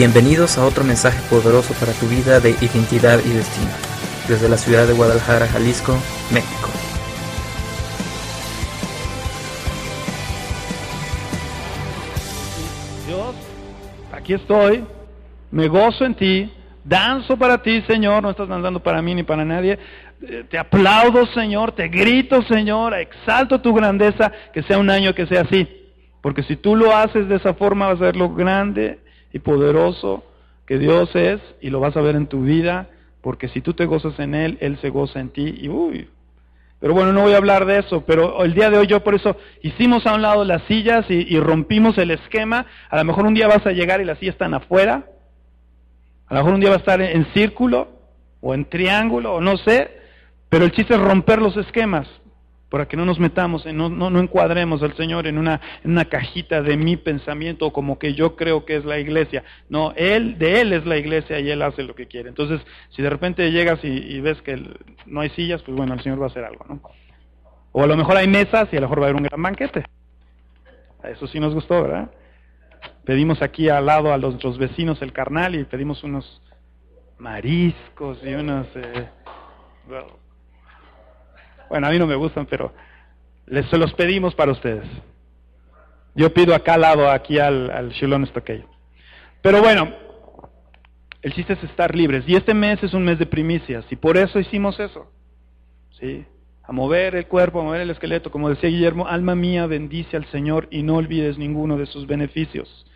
Bienvenidos a otro mensaje poderoso para tu vida de identidad y destino, desde la ciudad de Guadalajara, Jalisco, México. Dios, aquí estoy, me gozo en ti, danzo para ti, Señor, no estás danzando para mí ni para nadie. Eh, Te aplaudo, Señor, te grito, Señor, exalto tu grandeza, que sea un año que sea así. Porque si tú lo haces de esa forma, vas a ver lo grande y poderoso que Dios es y lo vas a ver en tu vida, porque si tú te gozas en Él, Él se goza en ti y uy. Pero bueno, no voy a hablar de eso, pero el día de hoy yo por eso hicimos a un lado las sillas y, rompimos el esquema. A lo mejor un día vas a llegar y las sillas están afuera. A lo mejor un día va a estar en, en círculo o en triángulo o no sé. Pero el chiste es romper los esquemas para que no nos metamos, en- no, no, no encuadremos al Señor en una, una cajita de mi pensamiento como que yo creo que es la iglesia. No, Él, de Él es la iglesia y Él hace lo que quiere. Entonces, si de repente llegas y, ves que no hay sillas, pues bueno, el Señor va a hacer algo, ¿no? O a lo mejor hay mesas y a lo mejor va a haber un gran banquete. Eso sí nos gustó, ¿verdad? Pedimos aquí al lado a nuestros vecinos el carnal y pedimos unos mariscos y unos... eh, bueno, a mí no me gustan, pero les, se los pedimos para ustedes. Yo pido acá al lado, aquí al, al Stockade. Pero bueno, el chiste es estar libres. Y este mes es un mes de primicias, y por eso hicimos eso. ¿Sí? A mover el cuerpo, a mover el esqueleto. Como decía Guillermo, alma mía, bendice al Señor y no olvides ninguno de sus beneficios.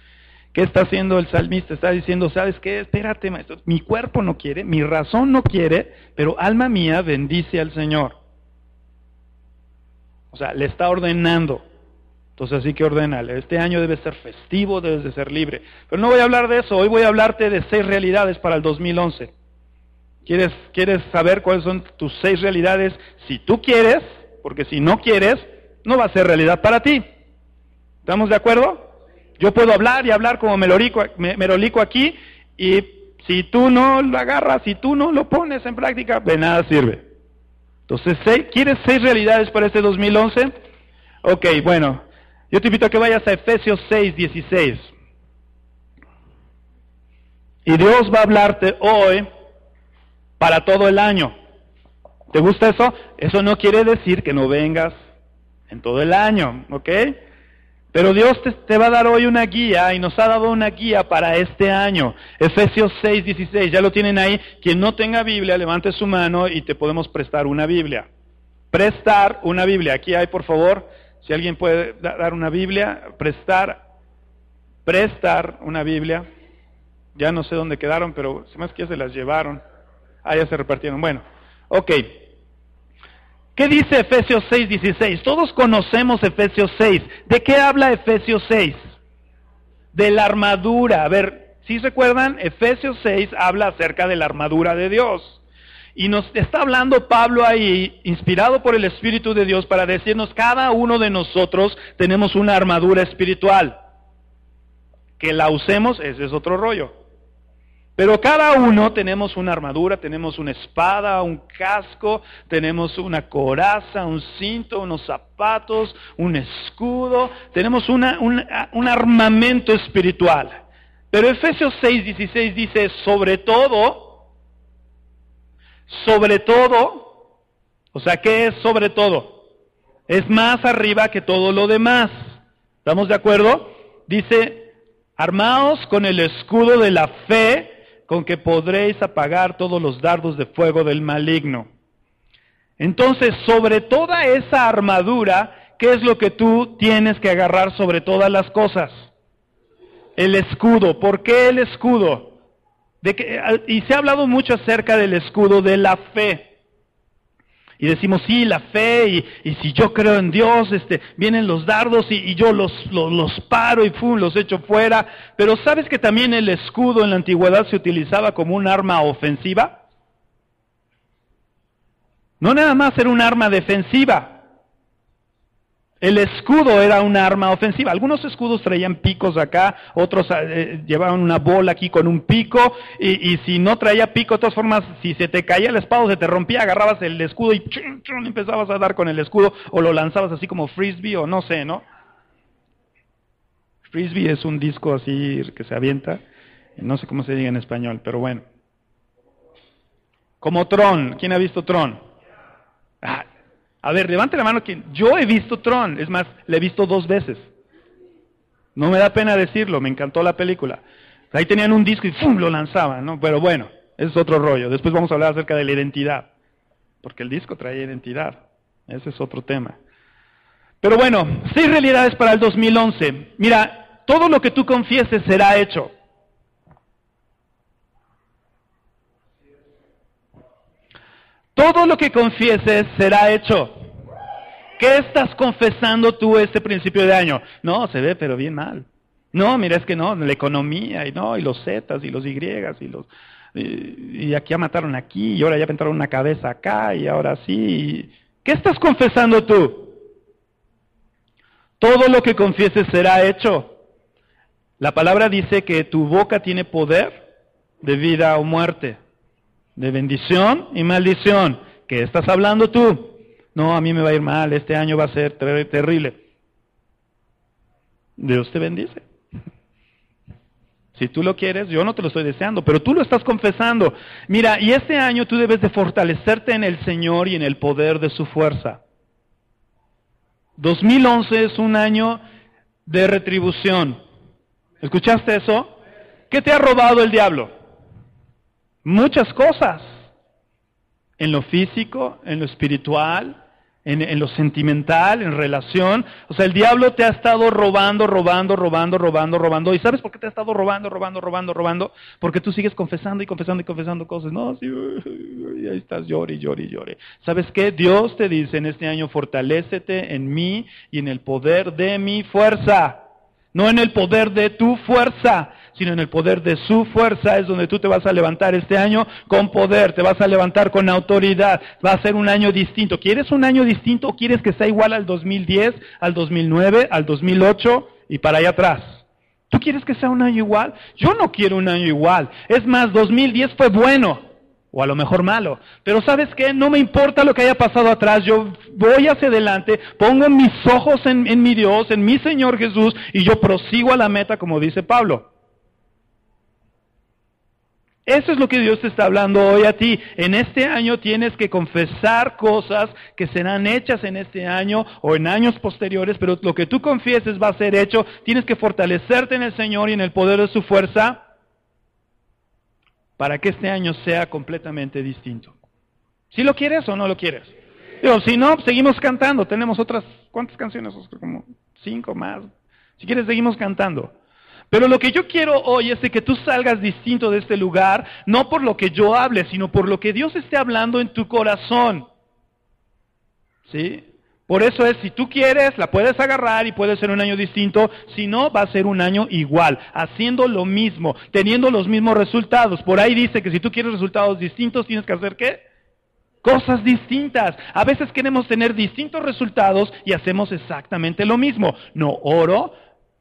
¿Qué está haciendo el salmista? Está diciendo, ¿sabes qué? Espérate, maestro. Mi cuerpo no quiere, mi razón no quiere, pero alma mía, bendice al Señor. O sea, le está ordenando. Entonces así que ordénale. Este año debe ser festivo, debes de ser libre. Pero no voy a hablar de eso. Hoy voy a hablarte de seis realidades para el 2011. ¿Quieres, ¿Quieres saber cuáles son tus seis realidades? Si tú quieres, porque si no quieres, no va a ser realidad para ti. ¿Estamos de acuerdo? Yo puedo hablar y hablar como melorico, me- merolico aquí y si tú no lo agarras, si tú no lo pones en práctica, de nada sirve. Entonces, ¿seis- ¿quieres seis realidades para este 2011? Ok, bueno, yo te invito a que vayas a Efesios 6, 16. Y Dios va a hablarte hoy para todo el año. ¿Te gusta eso? Eso no quiere decir que no vengas en todo el año, ¿ok? Pero Dios te, va a dar hoy una guía y nos ha dado una guía para este año. Efesios 6, 16, ya lo tienen ahí. Quien no tenga Biblia, levante su mano y te podemos prestar una Biblia. Prestar una Biblia. Aquí hay, por favor, si alguien puede da- dar una Biblia, prestar, prestar una Biblia. Ya no sé dónde quedaron, pero se hace que ya se las llevaron. Ah, ya se repartieron. Bueno, ok. ¿Qué dice Efesios 6, 16? Todos conocemos Efesios 6. ¿De qué habla Efesios 6? De la armadura. A ver, si recuerdan, Efesios 6 habla acerca de la armadura de Dios. Y nos está hablando Pablo ahí, inspirado por el Espíritu de Dios, para decirnos, cada uno de nosotros tenemos una armadura espiritual. Que la usemos, ese es otro rollo. Pero cada uno tenemos una armadura, tenemos una espada, un casco, tenemos una coraza, un cinto, unos zapatos, un escudo, tenemos una- un, armamento espiritual. Pero Efesios 6, 16 dice, sobre todo, sobre todo, o sea, ¿qué es sobre todo? Es más arriba que todo lo demás. ¿Estamos de acuerdo? Dice, armaos con el escudo de la fe con que podréis apagar todos los dardos de fuego del maligno. Entonces, sobre toda esa armadura, ¿qué es lo que tú tienes que agarrar sobre todas las cosas? El escudo. ¿Por qué el escudo? De que, y se ha hablado mucho acerca del escudo de la fe. Y decimos, sí, la fe, y, y si yo creo en Dios, este, vienen los dardos y, y yo los, los, los paro y ¡fum! los echo fuera. Pero ¿sabes que también el escudo en la antigüedad se utilizaba como un arma ofensiva? No nada más era un arma defensiva. El escudo era un arma ofensiva. Algunos escudos traían picos acá, otros eh, llevaban una bola aquí con un pico, y, si no traía pico, de todas formas, si se te caía el espada se te rompía, agarrabas el escudo y chun, chun, empezabas a dar con el escudo, o lo lanzabas así como frisbee, o no sé, ¿no? Frisbee es un disco así que se avienta, No sé cómo se diga en español, pero bueno. Como Tron. ¿Quién ha visto Tron? Ah, a ver, levante la mano quien. Yo he visto Tron. Es más, le he visto dos veces. No me da pena decirlo, me encantó la película. Ahí tenían un disco y ¡fum! lo lanzaban, ¿no? Pero bueno, ese es otro rollo. Después vamos a hablar acerca de la identidad. Porque el disco traía identidad. Ese es otro tema. Pero bueno, seis realidades para el 2011. Mira, todo lo que tú confieses será hecho. Todo lo que confieses será hecho. ¿Qué estás confesando tú este principio de año? No, se ve pero bien mal. No, mira, es que no, la economía y no, y los Zetas y los Y y los y, aquí ya mataron aquí y ahora ya entraron una cabeza acá y ahora sí. ¿Qué estás confesando tú? Todo lo que confieses será hecho. La palabra dice que tu boca tiene poder de vida o muerte de bendición y maldición. ¿Qué estás hablando tú? No, a mí me va a ir mal, este año va a ser terrible. Dios te bendice. Si tú lo quieres, yo no te lo estoy deseando, pero tú lo estás confesando. Mira, y este año tú debes de fortalecerte en el Señor y en el poder de su fuerza. 2011 es un año de retribución. ¿Escuchaste eso? ¿Qué te ha robado el diablo? Muchas cosas. En lo físico, en lo espiritual, en, lo sentimental, en relación. O sea, el diablo te ha estado robando, robando, robando, robando, robando. ¿Y sabes por qué te ha estado robando, robando, robando, robando? Porque tú sigues confesando y confesando y confesando cosas. No, sí, y ahí estás, llore, llore, llore. ¿Sabes qué? Dios te dice en este año, fortalécete en mí y en el poder de mi fuerza. No en el poder de tu fuerza, sino en el poder de su fuerza es donde tú te vas a levantar este año con poder, te vas a levantar con autoridad, va a ser un año distinto. ¿Quieres un año distinto o quieres que sea igual al 2010, al 2009, al 2008 y para allá atrás? ¿Tú quieres que sea un año igual? Yo no quiero un año igual. Es más, 2010 fue bueno, o a lo mejor malo. Pero sabes qué, no me importa lo que haya pasado atrás, yo voy hacia adelante, pongo mis ojos en, en, mi Dios, en mi Señor Jesús, y yo prosigo a la meta, como dice Pablo. Eso es lo que Dios te está hablando hoy a ti. En este año tienes que confesar cosas que serán hechas en este año o en años posteriores, pero lo que tú confieses va a ser hecho. Tienes que fortalecerte en el Señor y en el poder de su fuerza para que este año sea completamente distinto. ¿Si lo quieres o no lo quieres? Digo, si no, seguimos cantando. Tenemos otras, ¿cuántas canciones? Como cinco más. Si quieres, seguimos cantando. Pero lo que yo quiero hoy es que tú salgas distinto de este lugar, no por lo que yo hable, sino por lo que Dios esté hablando en tu corazón. ¿Sí? Por eso es, si tú quieres, la puedes agarrar y puede ser un año distinto, si no, va a ser un año igual, haciendo lo mismo, teniendo los mismos resultados. Por ahí dice que si tú quieres resultados distintos, tienes que hacer qué? Cosas distintas. A veces queremos tener distintos resultados y hacemos exactamente lo mismo. No oro,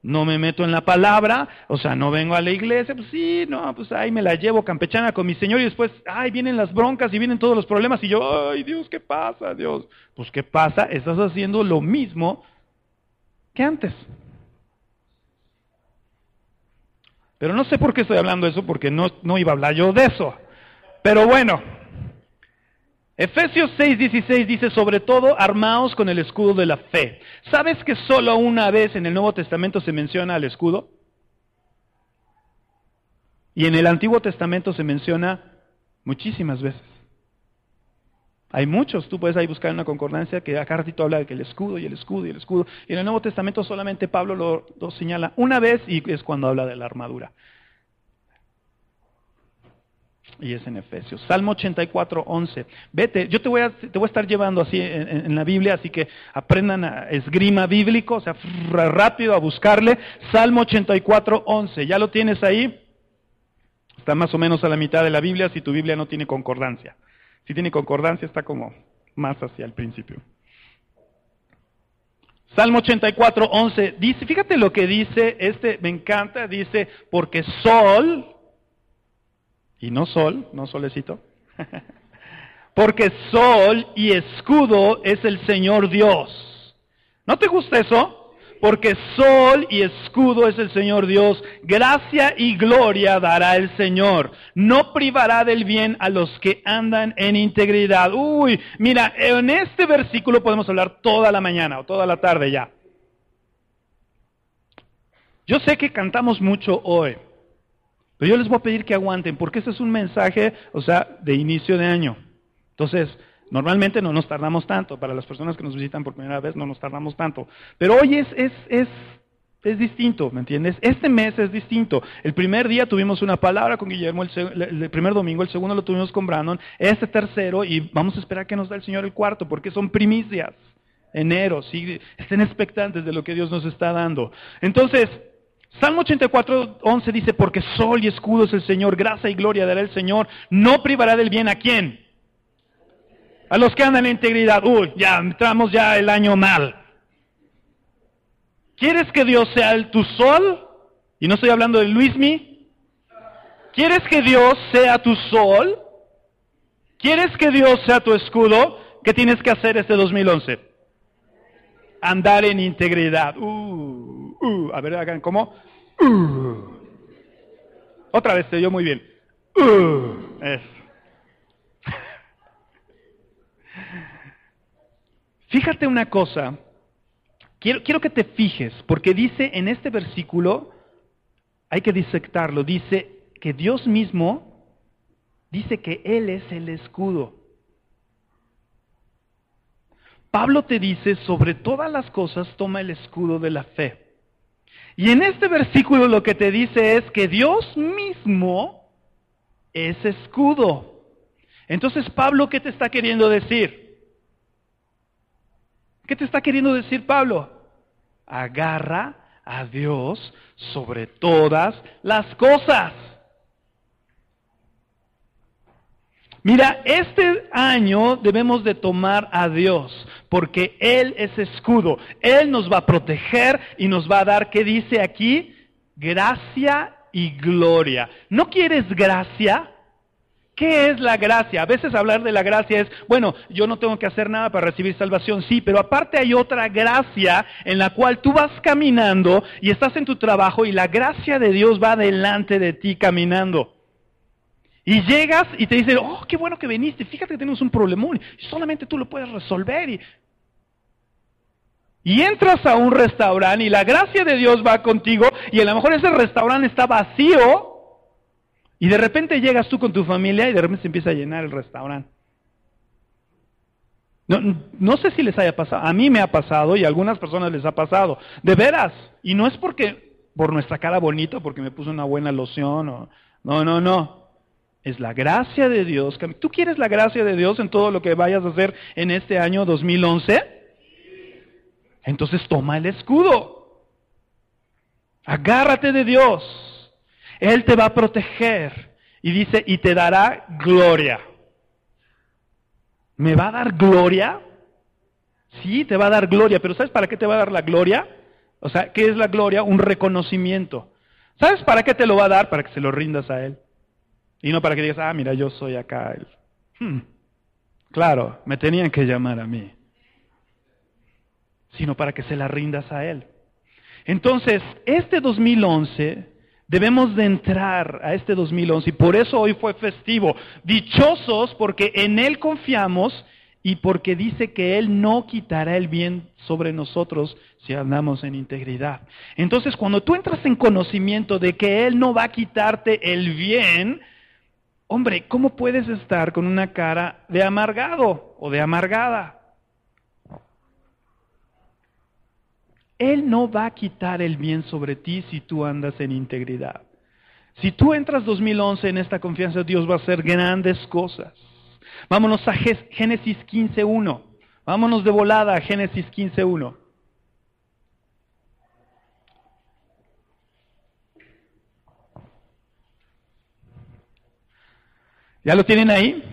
no me meto en la palabra, o sea, no vengo a la iglesia, pues sí, no, pues ahí me la llevo campechana con mi Señor y después, ay, vienen las broncas y vienen todos los problemas y yo, ay, Dios, ¿qué pasa, Dios? Pues ¿qué pasa? Estás haciendo lo mismo que antes. Pero no sé por qué estoy hablando de eso, porque no, no iba a hablar yo de eso. Pero bueno, Efesios 6:16 dice, sobre todo, armaos con el escudo de la fe. ¿Sabes que solo una vez en el Nuevo Testamento se menciona al escudo? Y en el Antiguo Testamento se menciona muchísimas veces. Hay muchos, tú puedes ahí buscar una concordancia que acá ratito habla de que el escudo y el escudo y el escudo. Y en el Nuevo Testamento solamente Pablo lo señala una vez y es cuando habla de la armadura. Y es en Efesios. Salmo 84, 11. Vete, yo te voy a, te voy a estar llevando así en, la Biblia, así que aprendan a esgrima bíblico, o sea, rápido a buscarle. Salmo 84, 11. ¿Ya lo tienes ahí? Está más o menos a la mitad de la Biblia si tu Biblia no tiene concordancia. Si tiene concordancia está como más hacia el principio. Salmo 84, 11. Dice, fíjate lo que dice, este me encanta, dice, porque sol, y no sol, no solecito. Porque sol y escudo es el Señor Dios. ¿No te gusta eso? Porque sol y escudo es el Señor Dios. Gracia y gloria dará el Señor. No privará del bien a los que andan en integridad. Uy, mira, en este versículo podemos hablar toda la mañana o toda la tarde ya. Yo sé que cantamos mucho hoy, pero yo les voy a pedir que aguanten, porque este es un mensaje, o sea, de inicio de año. Entonces, normalmente no nos tardamos tanto, para las personas que nos visitan por primera vez no nos tardamos tanto, pero hoy es, es, es, es distinto, ¿me entiendes? Este mes es distinto. El primer día tuvimos una palabra con Guillermo, el, primer domingo, el segundo lo tuvimos con Brandon, este tercero, y vamos a esperar que nos da el Señor el cuarto, porque son primicias enero, ¿sí? estén expectantes de lo que Dios nos está dando. Entonces, Salmo 84, 11 dice, porque sol y escudo es el Señor, gracia y gloria dará el Señor, no privará del bien a quién? A los que andan en integridad. Uy, ya entramos ya el año mal. ¿Quieres que Dios sea tu sol? Y no estoy hablando de Luismi. ¿Quieres que Dios sea tu sol? ¿Quieres que Dios sea tu escudo? ¿Qué tienes que hacer este 2011? Andar en integridad. Uh. Uh, a ver, hagan como. Uh. Otra vez, te dio muy bien. Uh, Fíjate una cosa. Quiero, quiero que te fijes, porque dice en este versículo, hay que disectarlo, dice que Dios mismo dice que Él es el escudo. Pablo te dice, sobre todas las cosas, toma el escudo de la fe. Y en este versículo lo que te dice es que Dios mismo es escudo. Entonces, Pablo, ¿qué te está queriendo decir? ¿Qué te está queriendo decir Pablo? Agarra a Dios sobre todas las cosas. Mira, este año debemos de tomar a Dios, porque Él es escudo. Él nos va a proteger y nos va a dar, ¿qué dice aquí? Gracia y gloria. ¿No quieres gracia? ¿Qué es la gracia? A veces hablar de la gracia es, bueno, yo no tengo que hacer nada para recibir salvación, sí, pero aparte hay otra gracia en la cual tú vas caminando y estás en tu trabajo y la gracia de Dios va delante de ti caminando. Y llegas y te dicen, oh, qué bueno que viniste, fíjate que tenemos un problemón, solamente tú lo puedes resolver. Y, entras a un restaurante y la gracia de Dios va contigo y a lo mejor ese restaurante está vacío y de repente llegas tú con tu familia y de repente se empieza a llenar el restaurante. No, sé si les haya pasado, a mí me ha pasado y a algunas personas les ha pasado, de veras, y no es porque por nuestra cara bonita, porque me puso una buena loción, o, no, no, no, es la gracia de Dios. ¿Tú quieres la gracia de Dios en todo lo que vayas a hacer en este año 2011? Entonces toma el escudo. Agárrate de Dios. Él te va a proteger. Y dice, y te dará gloria. ¿Me va a dar gloria? Sí, te va a dar gloria, pero ¿sabes para qué te va a dar la gloria? O sea, ¿qué es la gloria? Un reconocimiento. ¿Sabes para qué te lo va a dar? Para que se lo rindas a Él. Y no para que digas, ah, mira, yo soy acá. Hmm. Claro, me tenían que llamar a mí. Sino para que se la rindas a Él. Entonces, este 2011, debemos de entrar a este 2011 y por eso hoy fue festivo. Dichosos porque en Él confiamos y porque dice que Él no quitará el bien sobre nosotros si andamos en integridad. Entonces, cuando tú entras en conocimiento de que Él no va a quitarte el bien, Hombre, ¿cómo puedes estar con una cara de amargado o de amargada? Él no va a quitar el bien sobre ti si tú andas en integridad. Si tú entras 2011 en esta confianza, Dios va a hacer grandes cosas. Vámonos a Génesis 15.1. Vámonos de volada a Génesis 15.1. ¿Ya lo tienen ahí?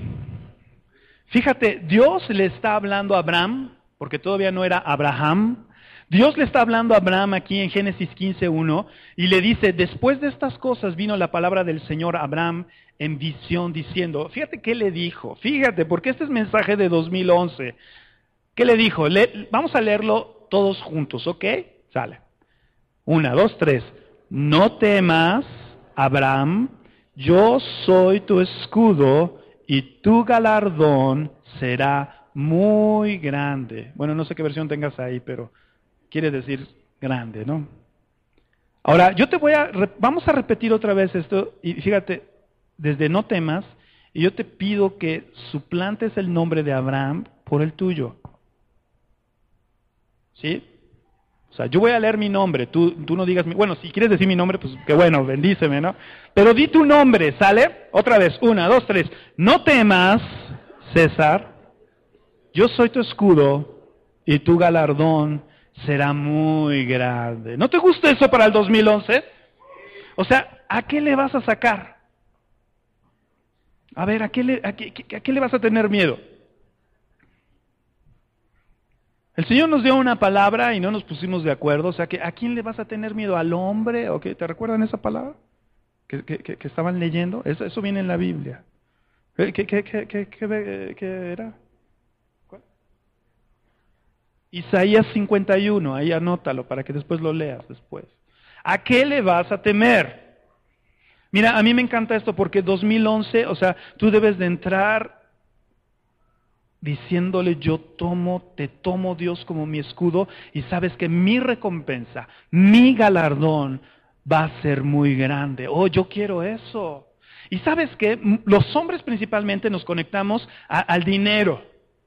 Fíjate, Dios le está hablando a Abraham, porque todavía no era Abraham. Dios le está hablando a Abraham aquí en Génesis 15.1 y le dice, después de estas cosas vino la palabra del Señor Abraham en visión diciendo, fíjate qué le dijo, fíjate, porque este es mensaje de 2011. ¿Qué le dijo? vamos a leerlo todos juntos, ¿ok? Sale. Una, dos, tres. No temas, Abraham, yo soy tu escudo y tu galardón será muy grande. Bueno, no sé qué versión tengas ahí, pero quiere decir grande, ¿no? Ahora, yo te voy a, vamos a repetir otra vez esto, y fíjate, desde no temas, y yo te pido que suplantes el nombre de Abraham por el tuyo. ¿Sí? O sea, yo voy a leer mi nombre, tú, tú no digas, mi, bueno, si quieres decir mi nombre, pues qué bueno, bendíceme, ¿no? Pero di tu nombre, ¿sale? Otra vez, una, dos, tres. No temas, César, yo soy tu escudo y tu galardón será muy grande. ¿No te gusta eso para el 2011? O sea, ¿a qué le vas a sacar? A ver, ¿a qué le, a qué le vas a tener miedo? El Señor nos dio una palabra y no nos pusimos de acuerdo. O sea, que ¿a quién le vas a tener miedo? ¿Al hombre? ¿O qué? ¿Te recuerdan esa palabra que, estaban leyendo? Eso, viene en la Biblia. ¿Qué, era? Isaías 51, ahí anótalo para que después lo leas después. ¿A qué le vas a temer? Mira, a mí me encanta esto porque 2011, o sea, tú debes de entrar diciéndole yo tomo, te tomo Dios como mi escudo y sabes que mi recompensa, mi galardón va a ser muy grande. Oh, yo quiero eso. Y sabes que los hombres principalmente nos conectamos al dinero.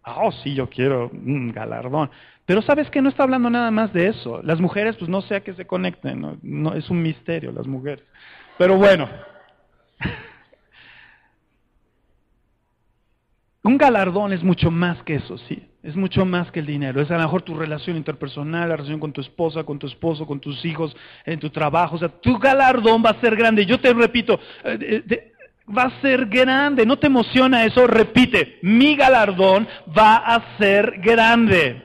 Oh, sí, yo quiero un galardón. Pero sabes que no está hablando nada más de eso. Las mujeres, pues no sé a qué se conecten, no es un misterio las mujeres. Pero bueno. Un galardón es mucho más que eso, sí. Es mucho más que el dinero. Es a lo mejor tu relación interpersonal, la relación con tu esposa, con tu esposo, con tus hijos, en tu trabajo. O sea, tu galardón va a ser grande. Yo te repito, eh, va a ser grande. ¿No te emociona eso? Repite, mi galardón va a ser grande.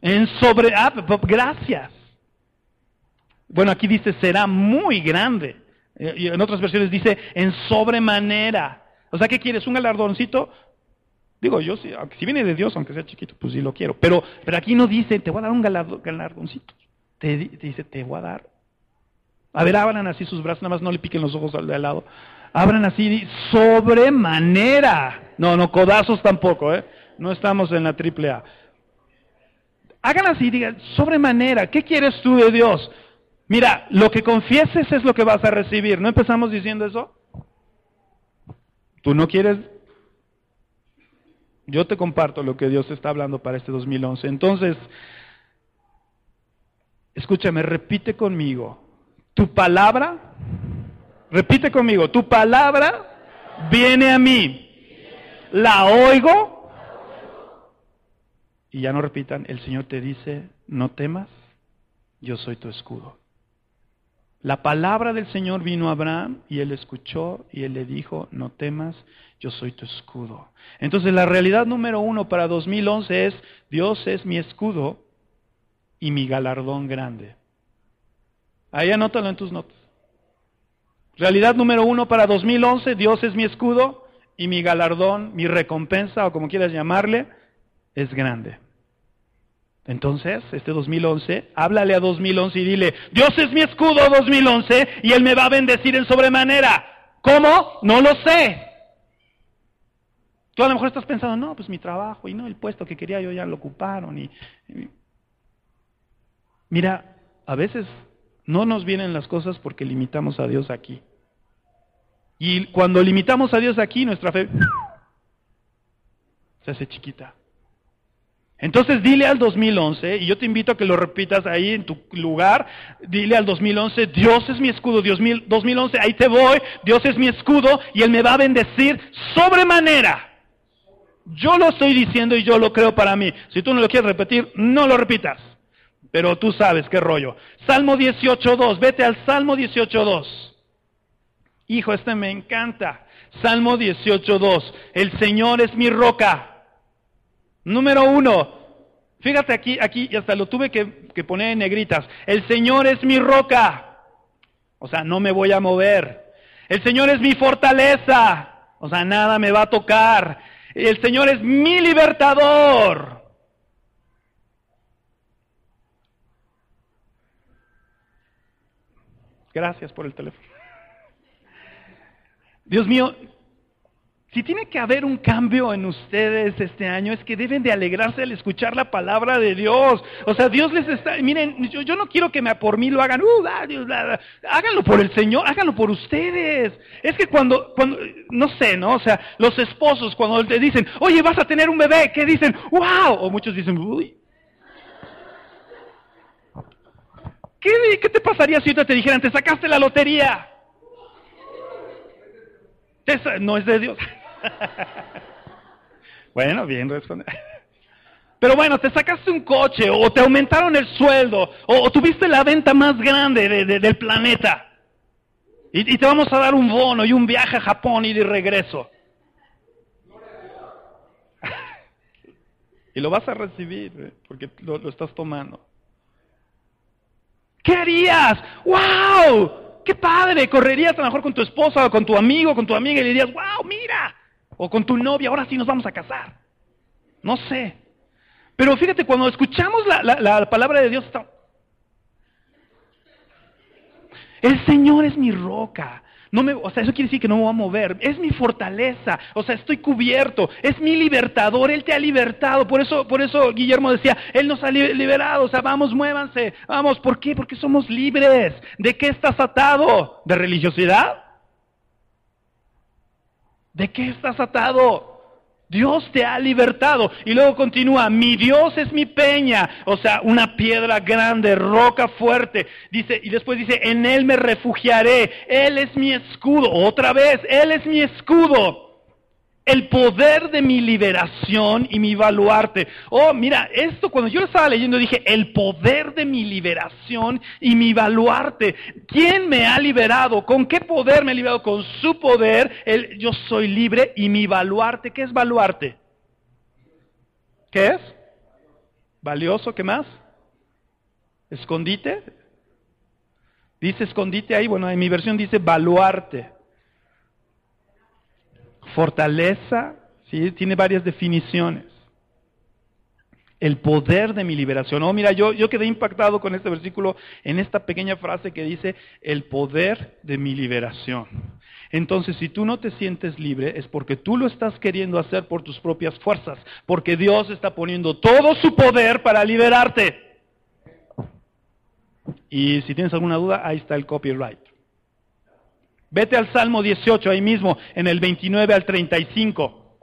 En sobre... Ah, gracias. Bueno, aquí dice será muy grande. Eh, en otras versiones dice en sobremanera. O sea, ¿qué quieres? ¿Un galardoncito? Digo, yo si, si viene de Dios, aunque sea chiquito, pues sí lo quiero. Pero, pero aquí no dice, te voy a dar un galardoncito. Te, dice, te voy a dar. A ver, abran así sus brazos, nada más no le piquen los ojos al de al lado. Abran así, sobremanera. No, no, codazos tampoco, ¿eh? No estamos en la triple A. Hagan así, digan, sobremanera, ¿qué quieres tú de Dios? Mira, lo que confieses es lo que vas a recibir. ¿No empezamos diciendo eso? ¿Tú no quieres? Yo te comparto lo que Dios está hablando para este 2011. Entonces, escúchame, repite conmigo. Tu palabra, repite conmigo, tu palabra viene a mí. La oigo. Y ya no repitan, el Señor te dice, no temas, yo soy tu escudo. La palabra del Señor vino a Abraham y él escuchó y él le dijo, no temas, yo soy tu escudo. Entonces la realidad número uno para 2011 es, Dios es mi escudo y mi galardón grande. Ahí anótalo en tus notas. Realidad número uno para 2011, Dios es mi escudo y mi galardón, mi recompensa o como quieras llamarle, es grande. Entonces, este 2011, háblale a 2011 y dile, Dios es mi escudo 2011 y Él me va a bendecir en sobremanera. ¿Cómo? No lo sé. Tú a lo mejor estás pensando, no, pues mi trabajo y no, el puesto que quería yo ya lo ocuparon. Y, Mira, a veces no nos vienen las cosas porque limitamos a Dios aquí. Y cuando limitamos a Dios aquí, nuestra fe se hace chiquita. Entonces dile al 2011, y yo te invito a que lo repitas ahí en tu lugar, dile al 2011, Dios es mi escudo, Dios 2011, ahí te voy, Dios es mi escudo y Él me va a bendecir sobremanera. Yo lo estoy diciendo y yo lo creo para mí. Si tú no lo quieres repetir, no lo repitas. Pero tú sabes qué rollo. Salmo 18.2, vete al Salmo 18.2. Hijo, este me encanta. Salmo 18.2, el Señor es mi roca Número uno, fíjate aquí, aquí, y hasta lo tuve que, poner en negritas. El Señor es mi roca. O sea, no me voy a mover. El Señor es mi fortaleza. O sea, nada me va a tocar. El Señor es mi libertador. Gracias por el teléfono. Dios mío, si tiene que haber un cambio en ustedes este año, es que deben de alegrarse al escuchar la palabra de Dios. O sea, Dios les está, miren, yo, no quiero que me, por mí lo hagan, uh, háganlo por el Señor, háganlo por ustedes. Es que cuando, cuando, no sé, ¿no? O sea, los esposos cuando te dicen, oye, vas a tener un bebé, ¿qué dicen? ¡Wow! O muchos dicen, uy. ¿Qué, ¿Qué te pasaría si yo te dijeran, te sacaste la lotería? no es de Dios. bueno, bien responde. Pero bueno, te sacaste un coche o te aumentaron el sueldo o, tuviste la venta más grande del planeta. Y, te vamos a dar un bono y un viaje a Japón y de regreso. y lo vas a recibir ¿eh? porque lo, lo estás tomando. ¿Qué harías? ¡Wow! ¡Qué padre! Correrías a lo mejor con tu esposa o con tu amigo, con tu amiga y le dirías, ¡Wow! ¡Mira! O con tu novia, ahora sí nos vamos a casar. No sé. Pero fíjate, cuando escuchamos la, palabra de Dios, el Señor es mi roca. No me, o sea, eso quiere decir que no me voy a mover. Es mi fortaleza. O sea, estoy cubierto. Es mi libertador. Él te ha libertado. Por eso, por eso Guillermo decía, Él nos ha liberado. O sea, vamos, muévanse. Vamos. ¿Por qué? Porque somos libres. ¿De qué estás atado? ¿De religiosidad? ¿De qué estás atado? Dios te ha libertado. Y luego continúa, mi Dios es mi peña, o sea, una piedra grande, roca fuerte. Dice, y después dice, en Él me refugiaré, Él es mi escudo. Otra vez, Él es mi escudo el poder de mi liberación y mi baluarte. Oh, mira, esto cuando yo lo estaba leyendo dije, el poder de mi liberación y mi baluarte. ¿Quién me ha liberado? ¿Con qué poder me ha liberado? Con su poder, yo soy libre y mi baluarte. ¿Qué es baluarte? ¿Qué es? ¿Valioso? ¿Qué más? ¿Escondite? Dice escondite ahí, bueno, en mi versión dice baluarte fortaleza, ¿sí? tiene varias definiciones. El poder de mi liberación. Oh, mira, yo, yo quedé impactado con este versículo en esta pequeña frase que dice, el poder de mi liberación. Entonces, si tú no te sientes libre, es porque tú lo estás queriendo hacer por tus propias fuerzas, porque Dios está poniendo todo su poder para liberarte. Y si tienes alguna duda, ahí está el copyright. Vete al Salmo 18, ahí mismo, en el 29 al 35.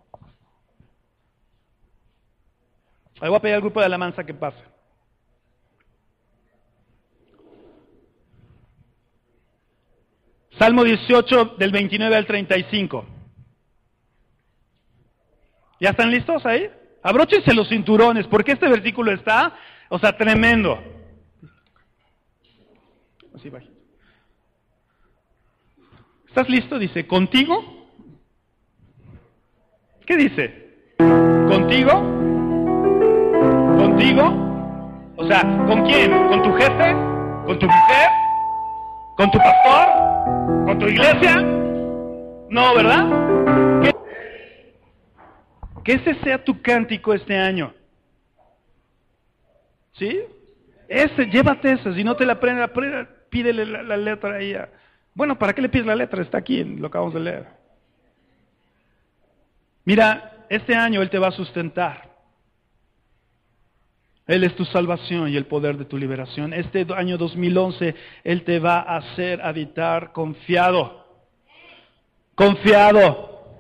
Ahí voy a pedir al grupo de alabanza que pase. Salmo 18 del 29 al 35. ¿Ya están listos ahí? Abróchense los cinturones, porque este versículo está, o sea, tremendo. Así bajito. ¿Estás listo? Dice, ¿contigo? ¿Qué dice? ¿Contigo? ¿Contigo? O sea, ¿con quién? ¿Con tu jefe? ¿Con tu mujer? ¿Con tu pastor? ¿Con tu iglesia? No, ¿verdad? Que, ese sea tu cántico este año. ¿Sí? Ese, llévate ese. Si no te la aprendes, pídele la, la letra a, bueno, ¿para qué le pides la letra? Está aquí, lo acabamos de leer. Mira, este año Él te va a sustentar. Él es tu salvación y el poder de tu liberación. Este año 2011 Él te va a hacer habitar confiado. Confiado.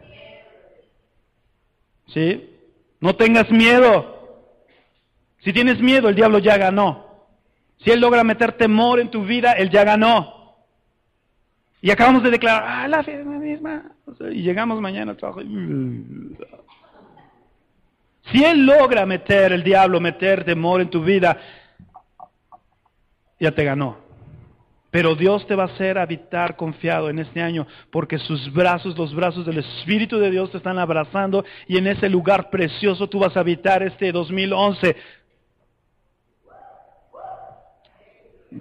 ¿Sí? No tengas miedo. Si tienes miedo, el diablo ya ganó. Si Él logra meter temor en tu vida, Él ya ganó. Y acabamos de declarar, ah, la fe misma. y llegamos mañana al trabajo. Si Él logra meter, el diablo, meter temor en tu vida, ya te ganó. Pero Dios te va a hacer habitar confiado en este año, porque sus brazos, los brazos del Espíritu de Dios te están abrazando y en ese lugar precioso tú vas a habitar este 2011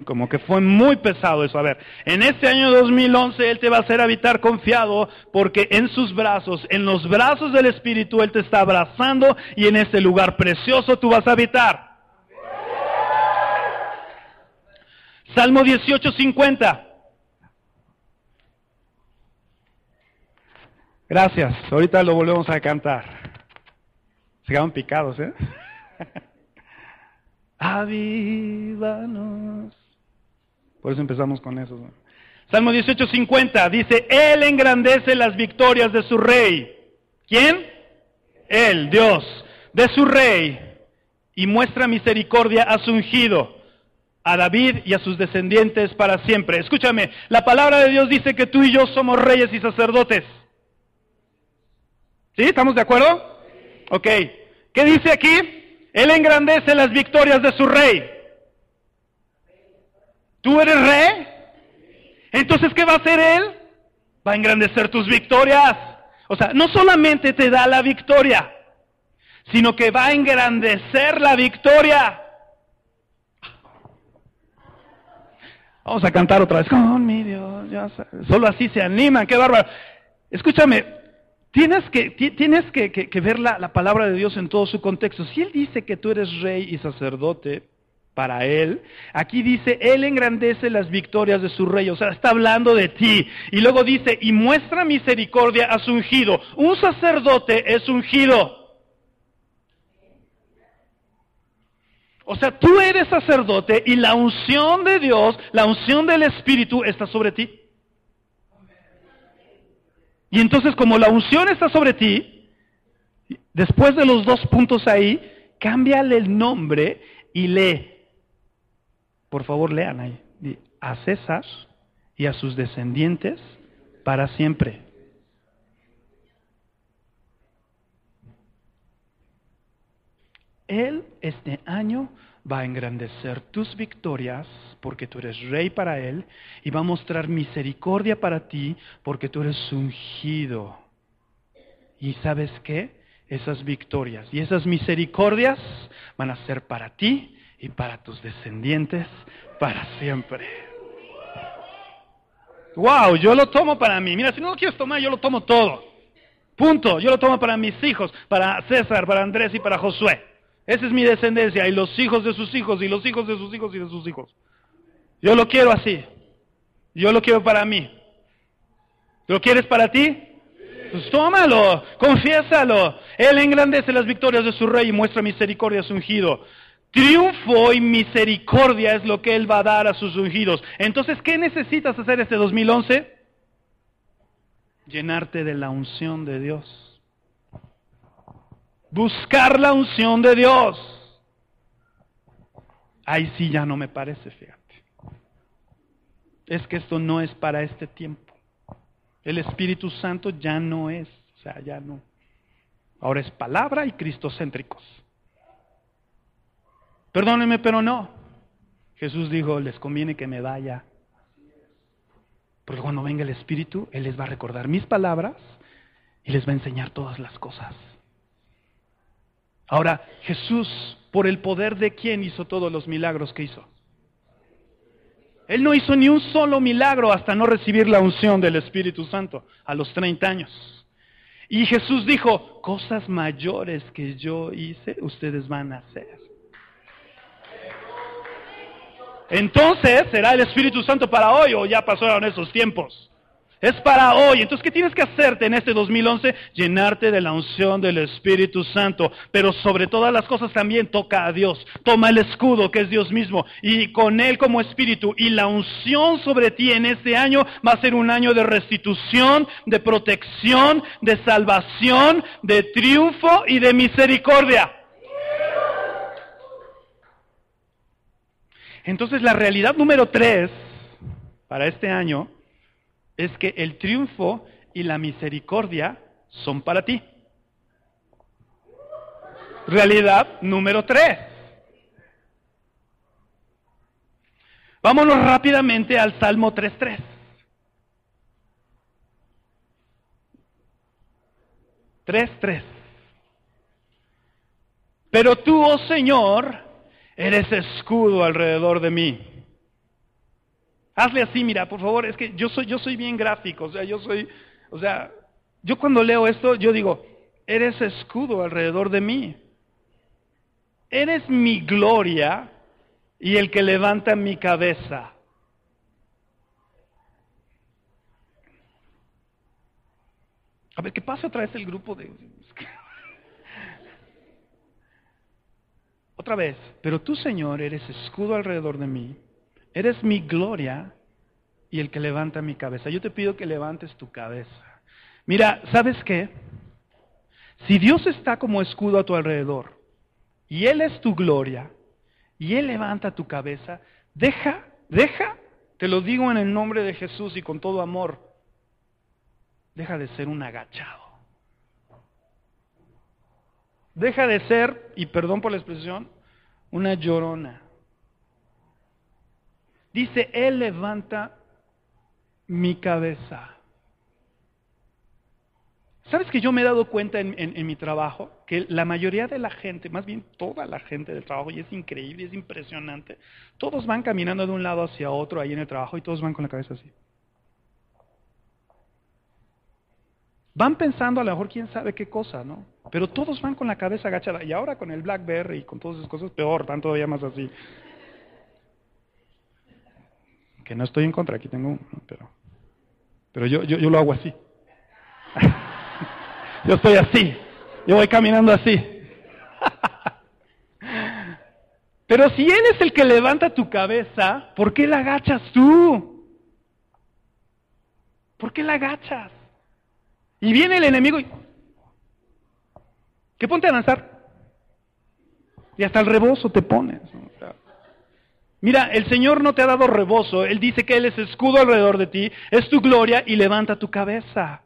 Como que fue muy pesado eso. A ver, en este año 2011 Él te va a hacer habitar confiado porque en sus brazos, en los brazos del Espíritu, Él te está abrazando y en este lugar precioso tú vas a habitar. Salmo 18:50. Gracias. Ahorita lo volvemos a cantar. Se quedaron picados, ¿eh? Avívanos. Por eso empezamos con eso. Salmo 18:50 dice, Él engrandece las victorias de su rey. ¿Quién? Él, Dios, de su rey, y muestra misericordia a su ungido, a David y a sus descendientes para siempre. Escúchame, la palabra de Dios dice que tú y yo somos reyes y sacerdotes. ¿Sí? ¿Estamos de acuerdo? Ok. ¿Qué dice aquí? Él engrandece las victorias de su rey. ¿Tú eres rey? Entonces, ¿qué va a hacer Él? Va a engrandecer tus victorias. O sea, no solamente te da la victoria, sino que va a engrandecer la victoria. Vamos a cantar otra vez. Con mi Dios, ya Solo así se animan, qué bárbaro. Escúchame, tienes que, tienes que, ver la, la palabra de Dios en todo su contexto. Si Él dice que tú eres rey y sacerdote, para él. Aquí dice, él engrandece las victorias de su rey, o sea, está hablando de ti. Y luego dice, y muestra misericordia a su ungido. Un sacerdote es ungido. O sea, tú eres sacerdote y la unción de Dios, la unción del Espíritu está sobre ti. Y entonces como la unción está sobre ti, después de los dos puntos ahí, cámbiale el nombre y lee por favor, lean ahí. A César y a sus descendientes para siempre. Él este año va a engrandecer tus victorias porque tú eres rey para Él y va a mostrar misericordia para ti porque tú eres ungido. ¿Y sabes qué? Esas victorias y esas misericordias van a ser para ti y para tus descendientes para siempre. Wow, yo lo tomo para mí. Mira, si no lo quieres tomar, yo lo tomo todo. Punto. Yo lo tomo para mis hijos, para César, para Andrés y para Josué. Esa es mi descendencia y los hijos de sus hijos y los hijos de sus hijos y de sus hijos. Yo lo quiero así. Yo lo quiero para mí. ¿Lo quieres para ti? Pues tómalo, confiésalo. Él engrandece las victorias de su rey y muestra misericordia a su ungido. Triunfo y misericordia es lo que Él va a dar a sus ungidos. Entonces, ¿qué necesitas hacer este 2011? Llenarte de la unción de Dios. Buscar la unción de Dios. Ahí sí ya no me parece, fíjate. Es que esto no es para este tiempo. El Espíritu Santo ya no es, o sea, ya no. Ahora es palabra y cristocéntricos. Perdónenme, pero no. Jesús dijo, les conviene que me vaya. Porque cuando venga el Espíritu, Él les va a recordar mis palabras y les va a enseñar todas las cosas. Ahora, Jesús, por el poder de quién hizo todos los milagros que hizo. Él no hizo ni un solo milagro hasta no recibir la unción del Espíritu Santo a los 30 años. Y Jesús dijo, cosas mayores que yo hice, ustedes van a hacer. Entonces, ¿será el Espíritu Santo para hoy o ya pasaron esos tiempos? Es para hoy. Entonces, ¿qué tienes que hacerte en este 2011? Llenarte de la unción del Espíritu Santo. Pero sobre todas las cosas también toca a Dios. Toma el escudo que es Dios mismo y con Él como Espíritu. Y la unción sobre ti en este año va a ser un año de restitución, de protección, de salvación, de triunfo y de misericordia. Entonces la realidad número tres para este año es que el triunfo y la misericordia son para ti. Realidad número tres. Vámonos rápidamente al Salmo 3.3. Tres, tres. Pero tú, oh Señor, Eres escudo alrededor de mí. Hazle así, mira, por favor, es que yo soy, yo soy bien gráfico, o sea, yo soy, o sea, yo cuando leo esto, yo digo, eres escudo alrededor de mí. Eres mi gloria y el que levanta mi cabeza. A ver, ¿qué pasa otra vez el grupo de... otra vez, pero tú Señor eres escudo alrededor de mí, eres mi gloria y el que levanta mi cabeza. Yo te pido que levantes tu cabeza. Mira, ¿sabes qué? Si Dios está como escudo a tu alrededor y Él es tu gloria y Él levanta tu cabeza, deja, deja, te lo digo en el nombre de Jesús y con todo amor, deja de ser un agachado. Deja de ser, y perdón por la expresión, una llorona. Dice, Él levanta mi cabeza. ¿Sabes que yo me he dado cuenta en, mi trabajo que la mayoría de la gente, más bien toda la gente del trabajo, y es increíble, es impresionante, todos van caminando de un lado hacia otro ahí en el trabajo y todos van con la cabeza así. Van pensando a lo mejor quién sabe qué cosa, ¿no? Pero todos van con la cabeza agachada. Y ahora con el Blackberry y con todas esas cosas, peor, van todavía más así. Que no estoy en contra, aquí tengo uno, pero, pero yo, yo, yo lo hago así. yo estoy así. Yo voy caminando así. Pero si Él es el que levanta tu cabeza, ¿por qué la agachas tú? ¿Por qué la agachas? Y viene el enemigo y... ¿Qué ponte a lanzar? Y hasta el rebozo te pones. Mira, el Señor no te ha dado rebozo. Él dice que Él es escudo alrededor de ti, es tu gloria y levanta tu cabeza.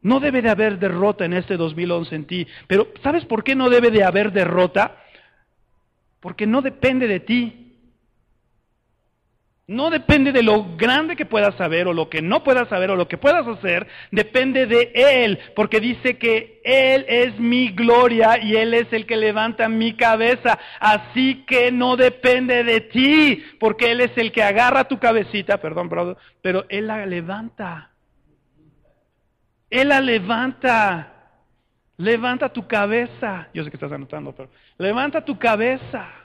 No debe de haber derrota en este 2011 en ti. Pero ¿sabes por qué no debe de haber derrota? Porque no depende de ti. No depende de lo grande que puedas saber o lo que no puedas saber o lo que puedas hacer, depende de Él, porque dice que Él es mi gloria y Él es el que levanta mi cabeza. Así que no depende de ti, porque Él es el que agarra tu cabecita, perdón, pero Él la levanta. Él la levanta. Levanta tu cabeza. Yo sé que estás anotando, pero levanta tu cabeza.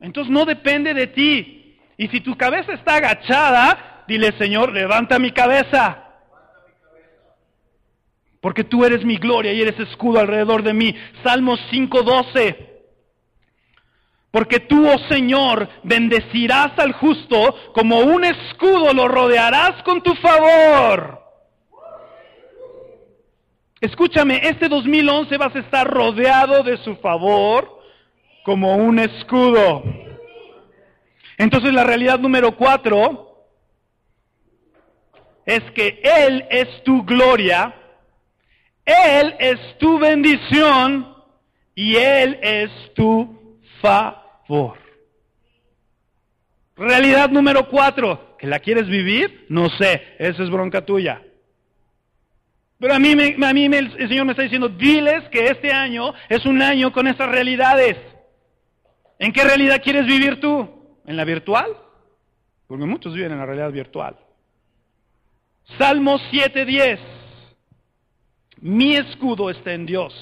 Entonces no depende de ti. Y si tu cabeza está agachada, dile, Señor, levanta mi cabeza. Porque tú eres mi gloria y eres escudo alrededor de mí. Salmos 5:12. Porque tú, oh Señor, bendecirás al justo, como un escudo lo rodearás con tu favor. Escúchame, este 2011 vas a estar rodeado de su favor como un escudo. Entonces la realidad número cuatro es que Él es tu gloria, Él es tu bendición y Él es tu favor. Realidad número cuatro, ¿que la quieres vivir? No sé, esa es bronca tuya. Pero a mí, a mí el Señor me está diciendo, diles que este año es un año con estas realidades. ¿En qué realidad quieres vivir tú? ¿En la virtual? Porque muchos viven en la realidad virtual. Salmo 7:10. Mi escudo está en Dios,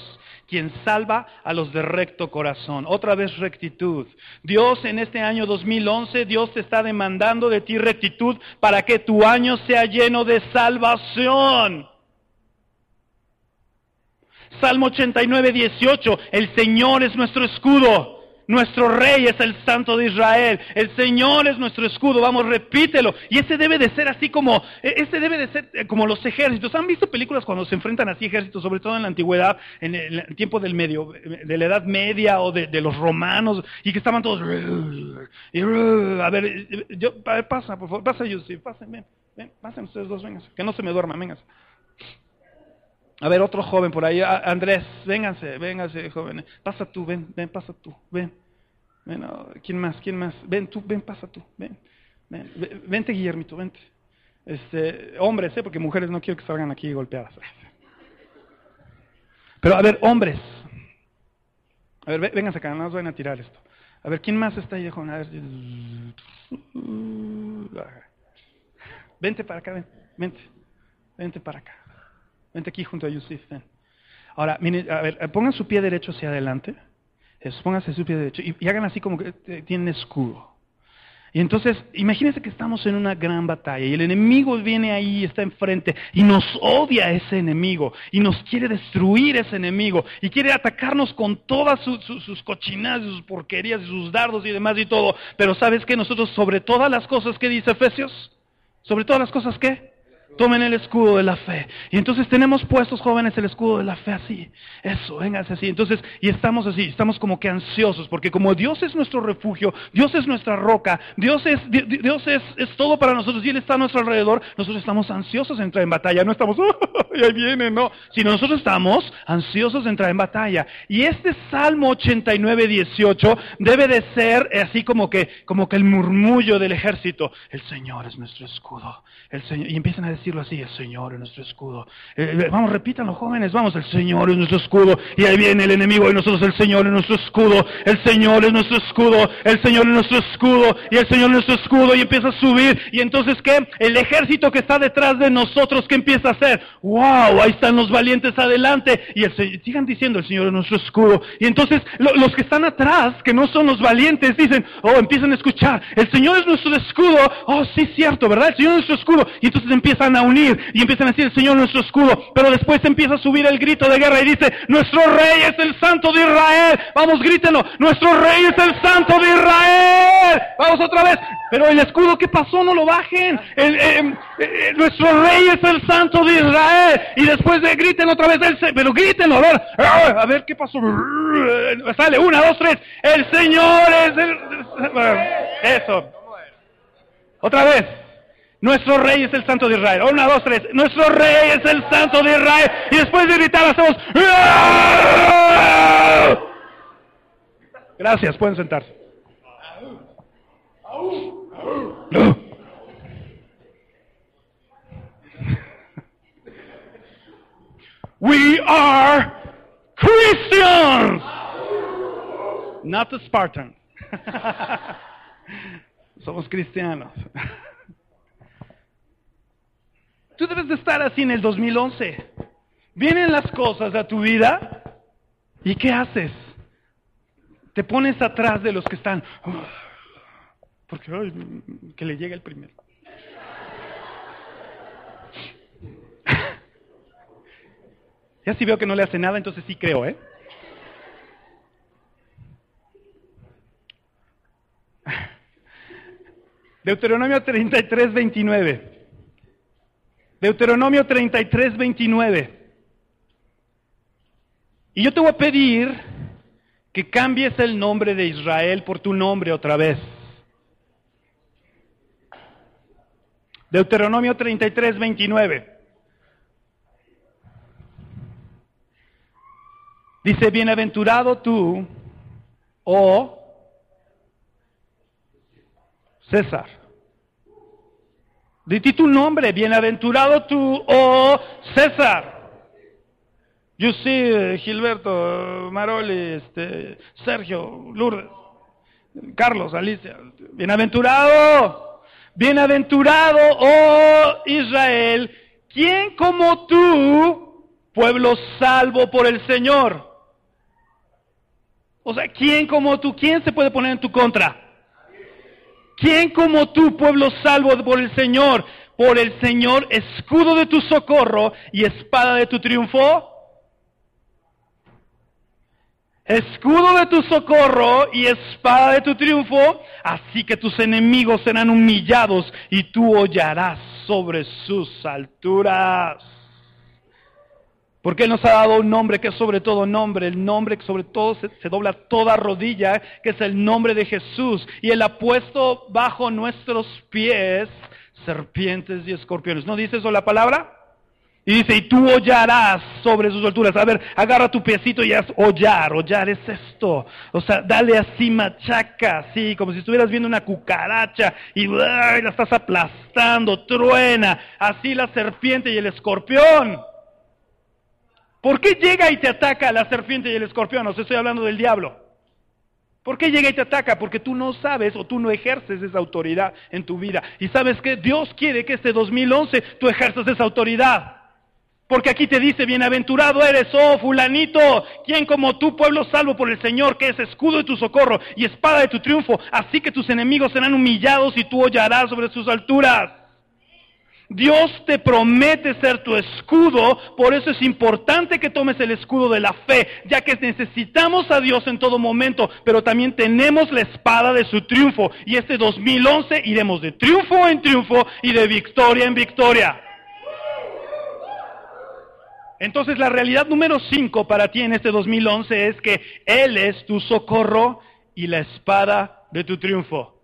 quien salva a los de recto corazón. Otra vez rectitud. Dios en este año 2011, Dios te está demandando de ti rectitud para que tu año sea lleno de salvación. Salmo 89, 18. El Señor es nuestro escudo. Nuestro rey es el santo de Israel. El Señor es nuestro escudo. Vamos, repítelo. Y ese debe de ser así como, e, ese debe de ser eh, como los ejércitos. ¿Han visto películas cuando se enfrentan así ejércitos, sobre todo en la antigüedad, en el tiempo del medio, de la Edad Media o de, los romanos, y que estaban todos, a ver, yo, a pasa, por favor, pasa, yo, sí, pasen, ven, ven, pasen ustedes dos, vengan, que no se me duerman, vengan. A ver, otro joven por ahí. Andrés, vénganse, vénganse, jóvenes. Pasa tú, ven, ven, pasa tú, ven. ven ¿Quién más? ¿Quién más? Ven tú, ven, pasa tú, ven. ven. Vente, Guillermito, vente. Este, hombres, ¿eh? porque mujeres no quiero que salgan aquí golpeadas. Pero a ver, hombres. A ver, vénganse acá, no nos vayan a tirar esto. A ver, ¿quién más está ahí, joven? A ver. Vente para acá, ven, vente. Vente para acá. Vente aquí junto a Yusuf. Ahora, miren, a ver, pongan su pie derecho hacia adelante. Pónganse su pie derecho y, hagan así como que tienen escudo. Y entonces, imagínense que estamos en una gran batalla y el enemigo viene ahí, está enfrente y nos odia ese enemigo y nos quiere destruir ese enemigo y quiere atacarnos con todas sus cochinadas sus porquerías y sus dardos y demás y todo. Pero ¿sabes que Nosotros sobre todas las cosas que dice Efesios, sobre todas las cosas que Tomen el escudo de la fe. Y entonces tenemos puestos jóvenes el escudo de la fe así. Eso, vénganse así. Entonces, y estamos así, estamos como que ansiosos, porque como Dios es nuestro refugio, Dios es nuestra roca, Dios es, Dios es, es todo para nosotros y Él está a nuestro alrededor, nosotros estamos ansiosos de entrar en batalla. No estamos, y ahí viene, no. Sino nosotros estamos ansiosos de entrar en batalla. Y este Salmo 89, 18 debe de ser así como que, como que el murmullo del ejército. El Señor es nuestro escudo. El Señor, y empiezan a decir, decirlo así, el Señor es nuestro escudo. Eh, eh, vamos, repitan los jóvenes, vamos, el Señor es nuestro escudo. Y ahí viene el enemigo y nosotros el Señor es nuestro escudo. El Señor es nuestro escudo. El Señor es nuestro escudo. Y el Señor es nuestro escudo. Y empieza a subir. Y entonces, ¿qué? El ejército que está detrás de nosotros, ¿qué empieza a hacer? ¡Wow! Ahí están los valientes adelante. Y el sigan diciendo, el Señor es nuestro escudo. Y entonces, los que están atrás, que no son los valientes, dicen, oh, empiezan a escuchar, el Señor es nuestro escudo. Oh, sí, cierto, ¿verdad? El Señor es nuestro escudo. Y entonces empiezan a unir y empiezan a decir el Señor nuestro escudo, pero después empieza a subir el grito de guerra y dice, nuestro rey es el santo de Israel, vamos grítenlo, nuestro rey es el santo de Israel, vamos otra vez, pero el escudo que pasó no lo bajen, eh, eh, nuestro rey es el santo de Israel. Y después de griten otra vez, el, pero grítenlo, a ver, a ver qué pasó, sale, una, dos, tres, el Señor es el, eso, otra vez. Nuestro rey es el santo de Israel. Una, dos, tres. Nuestro rey es el santo de Israel. Y después de gritar hacemos... Gracias, pueden sentarse. We are Christians, not the Spartans. Somos cristianos. Tú debes de estar así en el 2011. Vienen las cosas a tu vida y ¿qué haces? Te pones atrás de los que están. Porque que le llegue el primero. ya si veo que no le hace nada, entonces sí creo, ¿eh? Deuteronomio 33, 29. Deuteronomio 33, 29. Y yo te voy a pedir que cambies el nombre de Israel por tu nombre otra vez. Deuteronomio 33, 29. Dice, bienaventurado tú, oh César Di tu nombre, bienaventurado tú, oh César. Yo sí, Gilberto, Maroli, este, Sergio, Lourdes, Carlos, Alicia. Bienaventurado, bienaventurado, oh Israel, ¿quién como tú, pueblo salvo por el Señor? O sea, ¿quién como tú? ¿Quién se puede poner en tu contra? ¿Quién como tú, pueblo salvo por el Señor? Por el Señor, escudo de tu socorro y espada de tu triunfo. Escudo de tu socorro y espada de tu triunfo, así que tus enemigos serán humillados y tú hollarás sobre sus alturas. Porque Él nos ha dado un nombre que es sobre todo nombre, el nombre que sobre todo se, dobla toda rodilla, que es el nombre de Jesús. Y Él ha puesto bajo nuestros pies serpientes y escorpiones. ¿No dice eso la palabra? Y dice, y tú hollarás sobre sus alturas. A ver, agarra tu piecito y haz hollar. Hollar es esto. O sea, dale así machaca, así, como si estuvieras viendo una cucaracha y la estás aplastando, truena. Así la serpiente y el escorpión. ¿Por qué llega y te ataca la serpiente y el escorpión? Os estoy hablando del diablo. ¿Por qué llega y te ataca? Porque tú no sabes o tú no ejerces esa autoridad en tu vida. Y sabes que Dios quiere que este 2011 tú ejerzas esa autoridad. Porque aquí te dice, bienaventurado eres, oh fulanito, quien como tú, pueblo salvo por el Señor, que es escudo de tu socorro y espada de tu triunfo, así que tus enemigos serán humillados y tú hollarás sobre sus alturas. Dios te promete ser tu escudo, por eso es importante que tomes el escudo de la fe, ya que necesitamos a Dios en todo momento, pero también tenemos la espada de su triunfo. Y este 2011 iremos de triunfo en triunfo y de victoria en victoria. Entonces la realidad número 5 para ti en este 2011 es que Él es tu socorro y la espada de tu triunfo.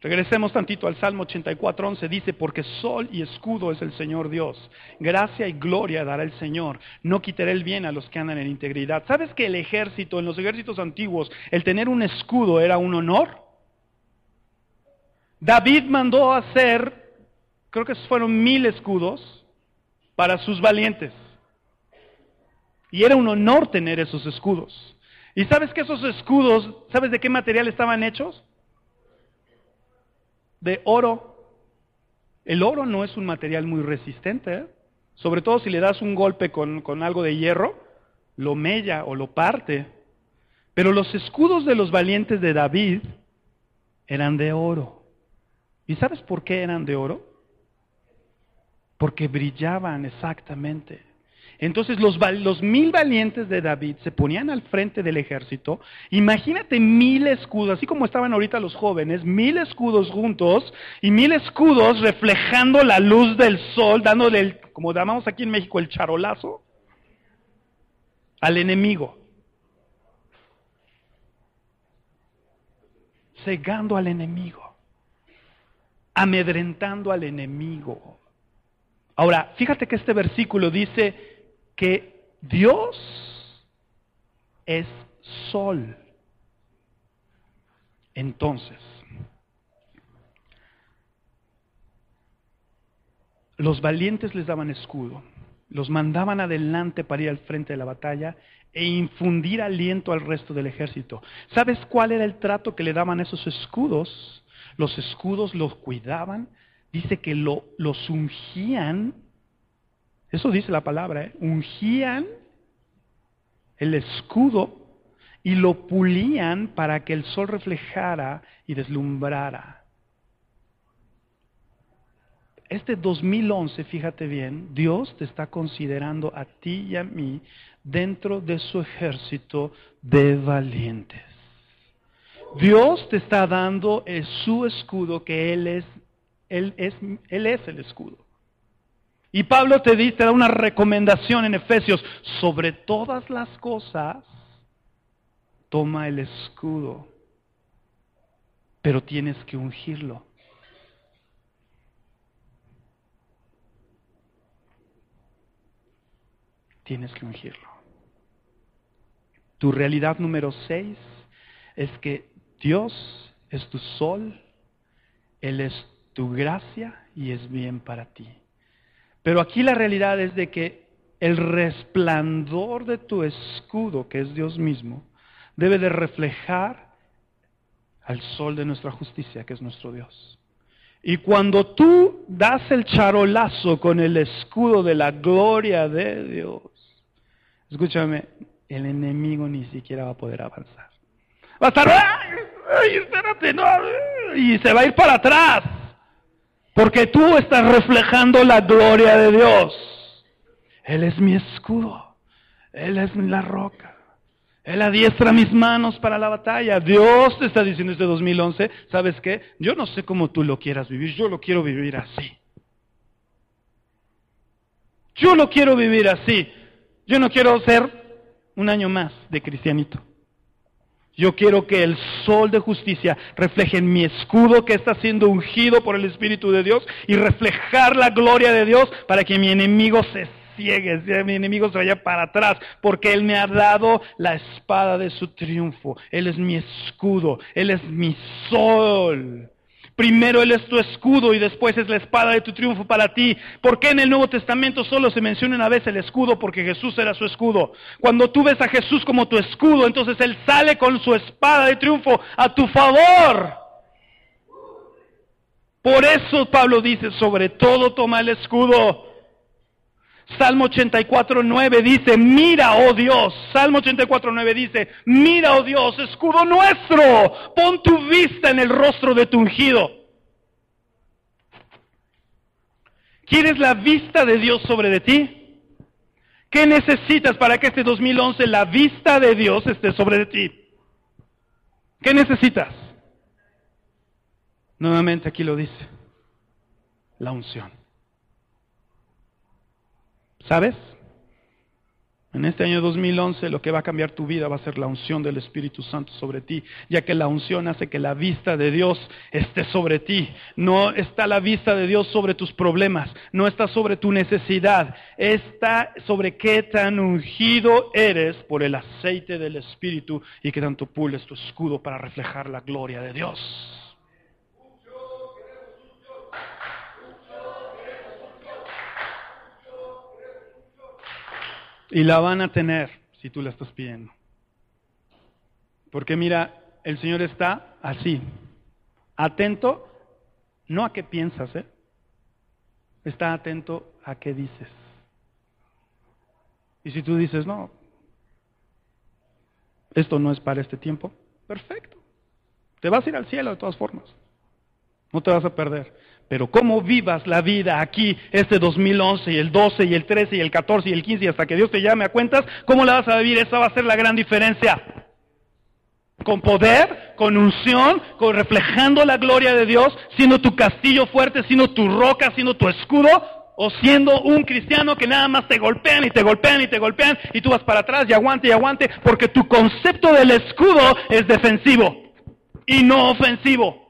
Regresemos tantito al Salmo 84.11. Dice, porque sol y escudo es el Señor Dios. Gracia y gloria dará el Señor. No quitaré el bien a los que andan en integridad. ¿Sabes que el ejército, en los ejércitos antiguos, el tener un escudo era un honor? David mandó hacer, creo que fueron mil escudos para sus valientes. Y era un honor tener esos escudos. ¿Y sabes que esos escudos, sabes de qué material estaban hechos? De oro. El oro no es un material muy resistente, ¿eh? sobre todo si le das un golpe con, con algo de hierro, lo mella o lo parte. Pero los escudos de los valientes de David eran de oro. ¿Y sabes por qué eran de oro? Porque brillaban exactamente. Entonces los, mil valientes de David se ponían al frente del ejército. Imagínate mil escudos, así como estaban ahorita los jóvenes, mil escudos juntos y mil escudos reflejando la luz del sol, dándole, el, como llamamos aquí en México, el charolazo al enemigo. Cegando al enemigo. Amedrentando al enemigo. Ahora, fíjate que este versículo dice, que Dios es sol. Entonces, los valientes les daban escudo, los mandaban adelante para ir al frente de la batalla e infundir aliento al resto del ejército. ¿Sabes cuál era el trato que le daban esos escudos? Los escudos los cuidaban, dice que lo, los ungían eso dice la palabra, ¿eh? ungían el escudo y lo pulían para que el sol reflejara y deslumbrara. Este 2011, fíjate bien, Dios te está considerando a ti y a mí dentro de su ejército de valientes. Dios te está dando su escudo que Él es, Él es, Él es el escudo. Y Pablo te, dice, te da una recomendación en Efesios, sobre todas las cosas, toma el escudo, pero tienes que ungirlo. Tienes que ungirlo. Tu realidad número seis es que Dios es tu sol, Él es tu gracia y es bien para ti. Pero aquí la realidad es de que el resplandor de tu escudo, que es Dios mismo, debe de reflejar al sol de nuestra justicia, que es nuestro Dios. Y cuando tú das el charolazo con el escudo de la gloria de Dios, escúchame, el enemigo ni siquiera va a poder avanzar. Va a estar, ¡ay, espérate, no! Y se va a ir para atrás. Porque tú estás reflejando la gloria de Dios. Él es mi escudo. Él es la roca. Él adiestra mis manos para la batalla. Dios te está diciendo este 2011, ¿sabes qué? Yo no sé cómo tú lo quieras vivir, yo lo quiero vivir así. Yo lo quiero vivir así. Yo no quiero ser un año más de cristianito. Yo quiero que el sol de justicia refleje en mi escudo que está siendo ungido por el Espíritu de Dios y reflejar la gloria de Dios para que mi enemigo se ciegue, mi enemigo se vaya para atrás, porque Él me ha dado la espada de su triunfo. Él es mi escudo, Él es mi sol. Primero Él es tu escudo y después es la espada de tu triunfo para ti. ¿Por qué en el Nuevo Testamento solo se menciona una vez el escudo? Porque Jesús era su escudo. Cuando tú ves a Jesús como tu escudo, entonces Él sale con su espada de triunfo a tu favor. Por eso Pablo dice, sobre todo toma el escudo. Salmo 84, 9 dice, mira, oh Dios. Salmo 84, 9 dice, mira, oh Dios, escudo nuestro. Pon tu vista en el rostro de tu ungido. ¿Quieres la vista de Dios sobre de ti? ¿Qué necesitas para que este 2011 la vista de Dios esté sobre de ti? ¿Qué necesitas? Nuevamente aquí lo dice, la unción. ¿Sabes? En este año 2011 lo que va a cambiar tu vida va a ser la unción del Espíritu Santo sobre ti, ya que la unción hace que la vista de Dios esté sobre ti. No está la vista de Dios sobre tus problemas, no está sobre tu necesidad, está sobre qué tan ungido eres por el aceite del Espíritu y que tanto pules tu escudo para reflejar la gloria de Dios. Y la van a tener si tú la estás pidiendo. Porque mira, el Señor está así, atento, no a qué piensas, ¿eh? está atento a qué dices. Y si tú dices, no, esto no es para este tiempo, perfecto. Te vas a ir al cielo de todas formas. No te vas a perder. Pero cómo vivas la vida aquí, este 2011 y el 12 y el 13 y el 14 y el 15 y hasta que Dios te llame a cuentas, ¿cómo la vas a vivir? Esa va a ser la gran diferencia. Con poder, con unción, con reflejando la gloria de Dios, siendo tu castillo fuerte, siendo tu roca, siendo tu escudo, o siendo un cristiano que nada más te golpean y te golpean y te golpean y tú vas para atrás y aguante y aguante, porque tu concepto del escudo es defensivo y no ofensivo.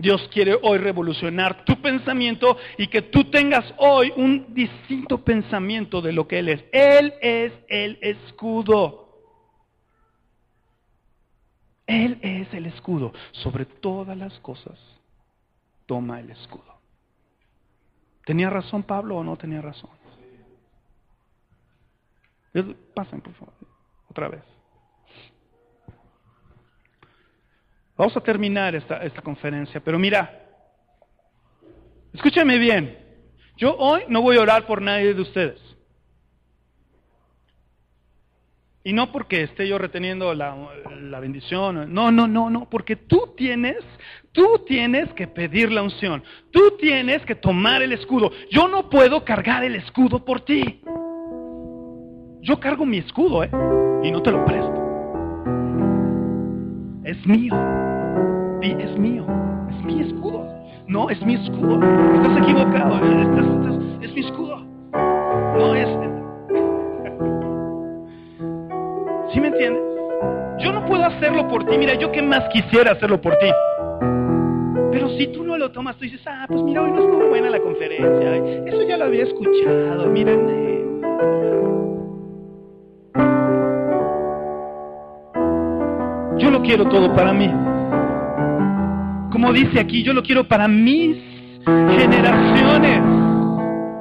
Dios quiere hoy revolucionar tu pensamiento y que tú tengas hoy un distinto pensamiento de lo que Él es. Él es el escudo. Él es el escudo. Sobre todas las cosas, toma el escudo. ¿Tenía razón Pablo o no tenía razón? Pasen, por favor, otra vez. Vamos a terminar esta, esta conferencia, pero mira, escúchame bien, yo hoy no voy a orar por nadie de ustedes. Y no porque esté yo reteniendo la, la, bendición, no, no, no, no, porque tú tienes, tú tienes que pedir la unción, tú tienes que tomar el escudo. Yo no puedo cargar el escudo por ti. Yo cargo mi escudo, ¿eh? Y no te lo presto. Es mío es mío, es mi escudo. No, es mi escudo. Estás equivocado, es mi escudo. No es... ¿Sí me entiendes? Yo no puedo hacerlo por ti. Mira, yo que más quisiera hacerlo por ti. Pero si tú no lo tomas, tú dices, ah, pues mira, hoy no estuvo buena la conferencia. Eso ya lo había escuchado. Miren. Yo lo quiero todo para mí. Como dice aquí, yo lo quiero para mis generaciones.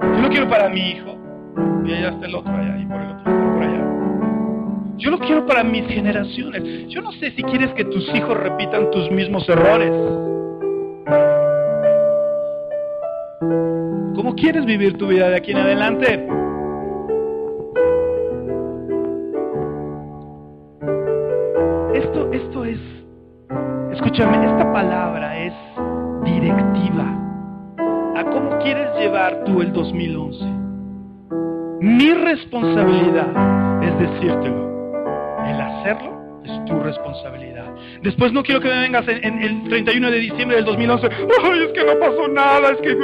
Yo lo quiero para mi hijo. Y allá está el otro allá, y por el otro por allá. Yo lo quiero para mis generaciones. Yo no sé si quieres que tus hijos repitan tus mismos errores. ¿Cómo quieres vivir tu vida de aquí en adelante? Esta palabra directiva a cómo quieres llevar tú el 2011. Mi responsabilidad es decírtelo. El hacerlo es tu responsabilidad. Después no quiero que me vengas en, el 31 de diciembre del 2011. Ay, es que no pasó nada, es que...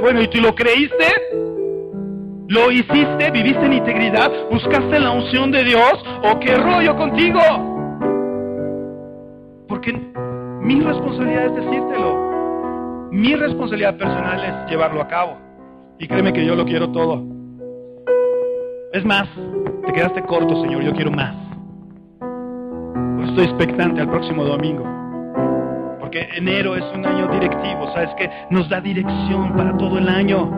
Bueno, ¿y tú lo creíste? ¿Lo hiciste? ¿Viviste en integridad? ¿Buscaste la unción de Dios? ¿O qué rollo contigo? Porque mi responsabilidad es decírtelo. Mi responsabilidad personal es llevarlo a cabo. Y créeme que yo lo quiero todo. Es más, te quedaste corto, Señor, yo quiero más. estoy expectante al próximo domingo. porque enero es un año directivo, sabes que nos da dirección para todo el año.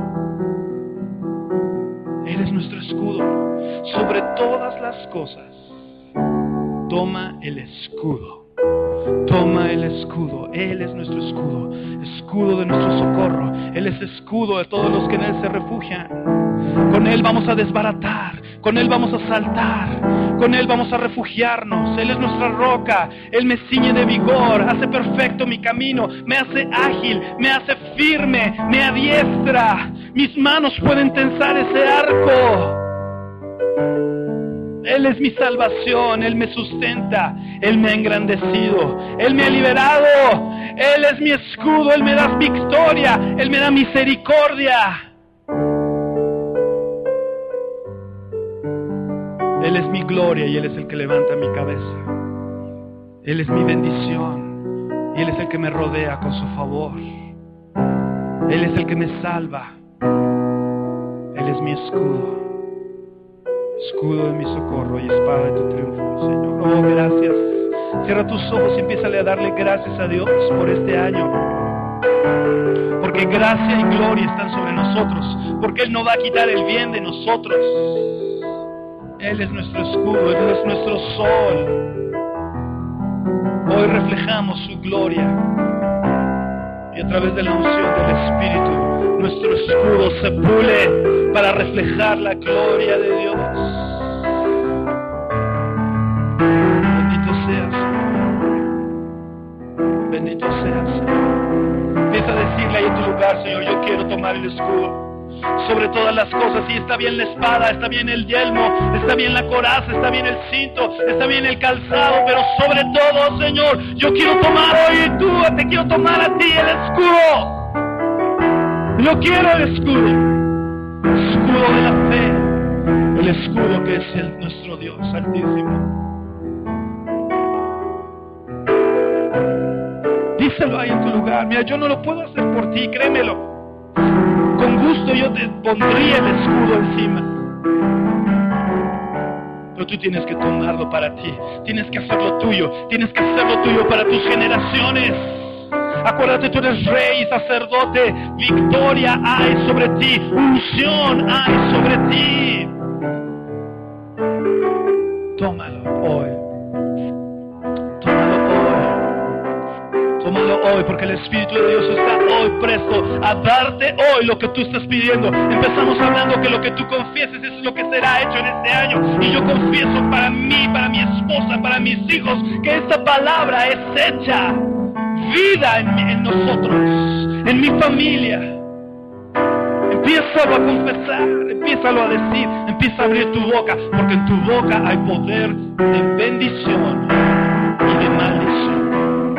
Él es nuestro escudo. Sobre todas las cosas, toma el escudo. Toma el escudo. Él es nuestro escudo. Escudo de nuestro socorro. Él es escudo de todos los que en Él se refugian. Con Él vamos a desbaratar. Con Él vamos a saltar. Con Él vamos a refugiarnos. Él es nuestra roca. Él me ciñe de vigor. Hace perfecto mi camino. Me hace ágil. Me hace firme. Me adiestra. Mis manos pueden tensar ese arco. Él es mi salvación, Él me sustenta, Él me ha engrandecido, Él me ha liberado, Él es mi escudo, Él me da victoria, Él me da misericordia. Él es mi gloria y Él es el que levanta mi cabeza. Él es mi bendición y Él es el que me rodea con su favor. Él es el que me salva. Él es mi escudo escudo de mi socorro y espada de tu triunfo, Señor. Oh, gracias. Cierra tus ojos y empieza a darle gracias a Dios por este año. Porque gracia y gloria están sobre nosotros. Porque Él no va a quitar el bien de nosotros. Él es nuestro escudo, Él es nuestro sol. Hoy reflejamos su gloria. Y a través de la unción del Espíritu, nuestro escudo se pule para reflejar la gloria de Dios. Bendito seas, Bendito seas, Señor. Empieza a decirle ahí en tu lugar, Señor, yo quiero tomar el escudo sobre todas las cosas. Y está bien la espada, está bien el yelmo, está bien la coraza, está bien el cinto, está bien el calzado, pero sobre todo, Señor, yo quiero tomar hoy tú, te quiero tomar a ti el escudo. Yo quiero el escudo, escudo de la fe, el escudo que es el, nuestro Dios altísimo. Díselo ahí en tu lugar. Mira, yo no lo puedo hacer por ti, créemelo con gusto yo te pondría el escudo encima. Pero tú tienes que tomarlo para ti, tienes que hacerlo tuyo, tienes que hacerlo tuyo para tus generaciones. Acuérdate, tú eres rey, sacerdote, victoria hay sobre ti, unción hay sobre ti. Tómalo hoy. hoy, porque el Espíritu de Dios está hoy presto a darte hoy lo que tú estás pidiendo. Empezamos hablando que lo que tú confieses es lo que será hecho en este año. Y yo confieso para mí, para mi esposa, para mis hijos, que esta palabra es hecha vida en, en nosotros, en mi familia. Empiezalo a confesar, empiézalo a decir, empieza a abrir tu boca, porque en tu boca hay poder de bendición y de maldición.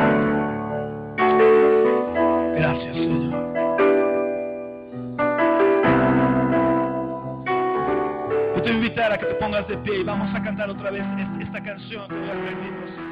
Gracias, Señor. Yo te voy a invitar a que te pongas de pie y vamos a cantar otra vez esta canción que voy a